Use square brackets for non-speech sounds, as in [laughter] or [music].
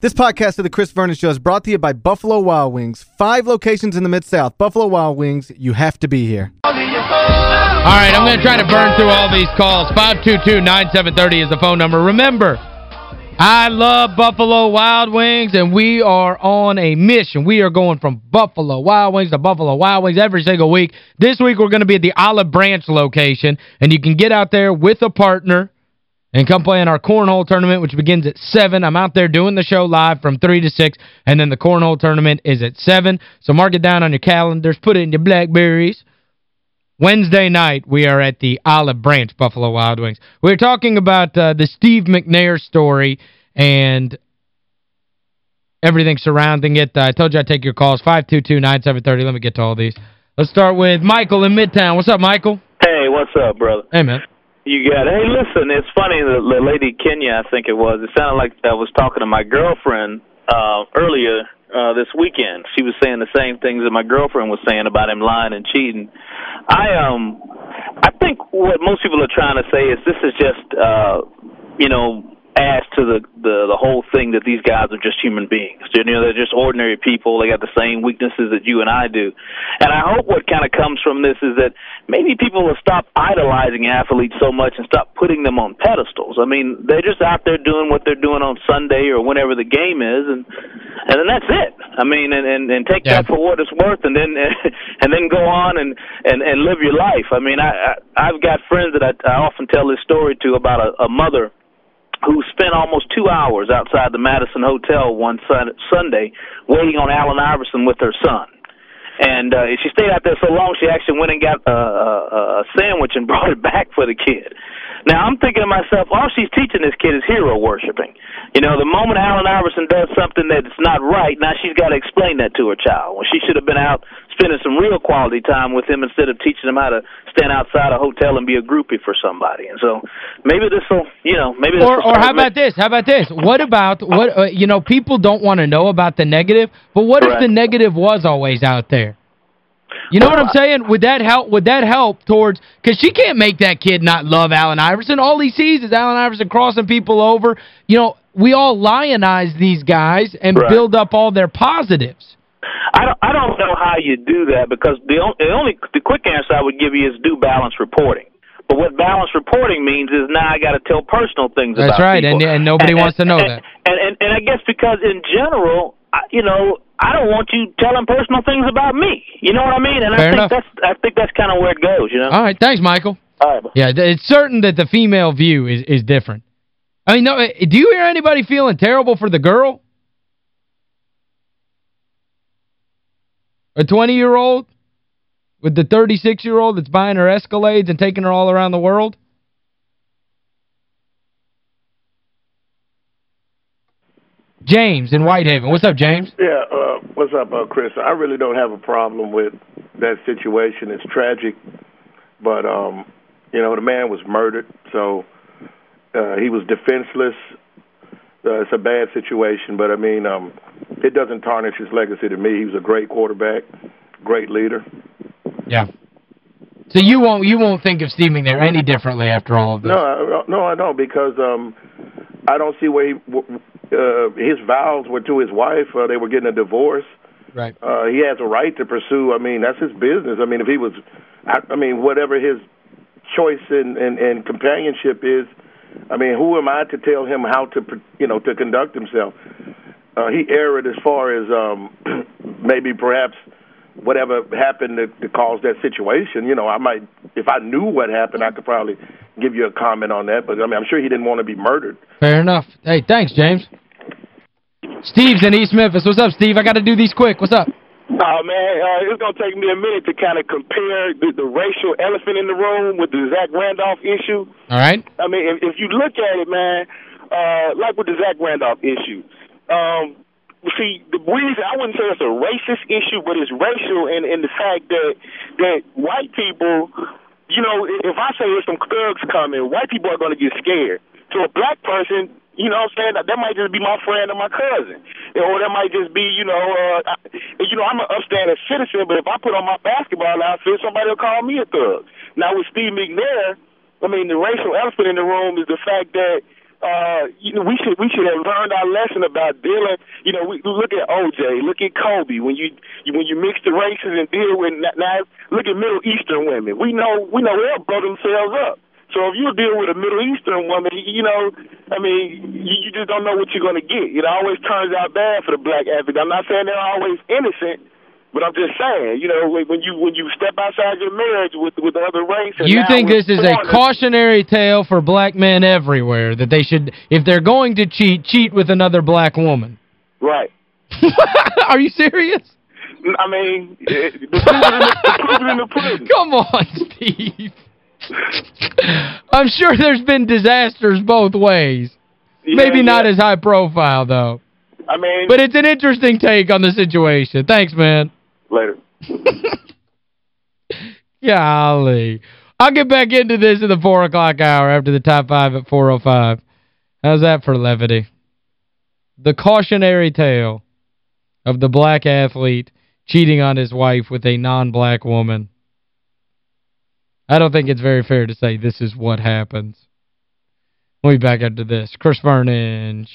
This podcast of the Chris Vernon Show is brought to you by Buffalo Wild Wings. Five locations in the Mid-South. Buffalo Wild Wings, you have to be here. All right, I'm going to try to burn through all these calls. 522-9730 is the phone number. Remember, I love Buffalo Wild Wings, and we are on a mission. We are going from Buffalo Wild Wings to Buffalo Wild Wings every single week. This week, we're going to be at the Olive Branch location, and you can get out there with a partner and come play in our cornhole tournament, which begins at 7. I'm out there doing the show live from 3 to 6, and then the cornhole tournament is at 7. So mark it down on your calendars, put it in your Blackberries. Wednesday night, we are at the Olive Branch Buffalo Wild Wings. We are talking about uh, the Steve McNair story and everything surrounding it. Uh, I told you I'd take your calls, 522-9730. Let me get to all these. Let's start with Michael in Midtown. What's up, Michael? Hey, what's up, brother? Hey, man. You got it. Hey, listen, it's funny, the, the lady Kenya, I think it was, it sounded like I was talking to my girlfriend uh earlier uh this weekend. She was saying the same things that my girlfriend was saying about him lying and cheating. I um I think what most people are trying to say is this is just uh you know adds to the, the the whole thing that these guys are just human beings. You know, they're just ordinary people. They got the same weaknesses that you and I do. And I hope what kind of comes from this is that maybe people will stop idolizing athletes so much and stop putting them on pedestals. I mean, they're just out there doing what they're doing on Sunday or whenever the game is, and and then that's it. I mean, and and, and take yeah. that for what it's worth, and then [laughs] and then go on and and and live your life. I mean, I, I I've got friends that I, I often tell this story to about a, a mother who spent almost two hours outside the Madison Hotel one sun- Sunday waiting on Allen Iverson with her son. And uh, she stayed out there so long, she actually went and got a, a, a sandwich and [laughs] brought it back for the kid. Now I'm thinking to myself, all she's teaching this kid is hero worshiping. You know, the moment Allen Iverson does something that's not right, now she's got to explain that to her child. When she should have been out spending some real quality time with him instead of teaching him how to stand outside a hotel and be a groupie for somebody. And so maybe this will, you know, maybe this Or, or how about this? How about this? What about, what uh, you know, people don't want to know about the negative, but what Correct. if the negative was always out there? You know what I'm saying? Would that help would that help towards cuz she can't make that kid not love Allen Iverson. All he sees is Allen Iverson crossing people over. You know, we all lionize these guys and right. build up all their positives. I don't I don't know how you do that because the only, the only the quick answer I would give you is do balance reporting. But what balance reporting means is now I got to tell personal things That's right, and, and nobody and, wants to know and, that. And, and, and I guess because in general, I, you know, I don't want you telling personal things about me. You know what I mean? And Fair I think enough. that's I think that's kind of where it goes, you know. All right, thanks, Michael. All right. Yeah, it's certain that the female view is is different. I mean, no, eh, do you hear anybody feeling terrible for the girl? A 20-year-old with the 36-year-old that's buying her Escalades and taking her all around the world? James in Whitehaven. What's up, James? Yeah, uh, what's up, uh, Chris? I really don't have a problem with that situation. It's tragic, but, um, you know, the man was murdered, so uh, he was defenseless. Uh, it's a bad situation, but, I mean, um, it doesn't tarnish his legacy to me. He was a great quarterback, great leader. Yeah. So you won't you won't think of Steve McNair any differently after all of this? No, I, no, I don't because um, I don't see where he uh, his vows were to his wife. Uh, they were getting a divorce. Right. Uh, he has a right to pursue. I mean, that's his business. I mean, if he was, I, I mean, whatever his choice and and and companionship is, I mean, who am I to tell him how to, you know, to conduct himself? Uh, he erred as far as um, [clears throat] maybe perhaps whatever happened to, to cause that situation. You know, I might, if I knew what happened, I could probably give you a comment on that. But, I mean, I'm sure he didn't want to be murdered. Fair enough. Hey, thanks, James. Steve's in East Memphis. What's up, Steve? I got to do these quick. What's up? Oh, man, uh, it's going to take me a minute to kind of compare the, the racial elephant in the room with the Zach Randolph issue. All right. I mean, if, if you look at it, man, uh, like with the Zach Randolph issue, um, see, the reason I wouldn't say it's a racist issue, but it's racial in, in the fact that that white people, you know, if I say there's some thugs coming, white people are going to get scared. To a black person, you know what I'm saying? That, might just be my friend or my cousin. Or that might just be, you know, uh, I, you know, I'm an upstanding citizen, but if I put on my basketball outfit, somebody will call me a thug. Now with Steve McNair, I mean, the racial elephant in the room is the fact that uh, you know, we should we should have learned our lesson about dealing. You know, we look at OJ, look at Kobe. When you when you mix the races and deal with now, look at Middle Eastern women. We know we know they'll blow themselves up. So if you deal with a Middle Eastern woman, you know, I mean, you, you just don't know what you're going to get. It always turns out bad for the black athlete. I'm not saying they're always innocent, but I'm just saying, you know, when you when you step outside your marriage with with the other race. You think this is a cautionary tale for black men everywhere that they should, if they're going to cheat, cheat with another black woman? Right. [laughs] Are you serious? I mean, the proof in the pudding. [laughs] Come on, Steve. I'm sure there's been disasters both ways. Yeah, Maybe not as high profile, though. I mean... But it's an interesting take on the situation. Thanks, man. Later. [laughs] Golly. I'll get back into this in the 4 o'clock hour after the top 5 at 4.05. How's that for levity? The cautionary tale of the black athlete cheating on his wife with a non-black woman. I don't think it's very fair to say this is what happens. We'll be back after this. Chris Vernon.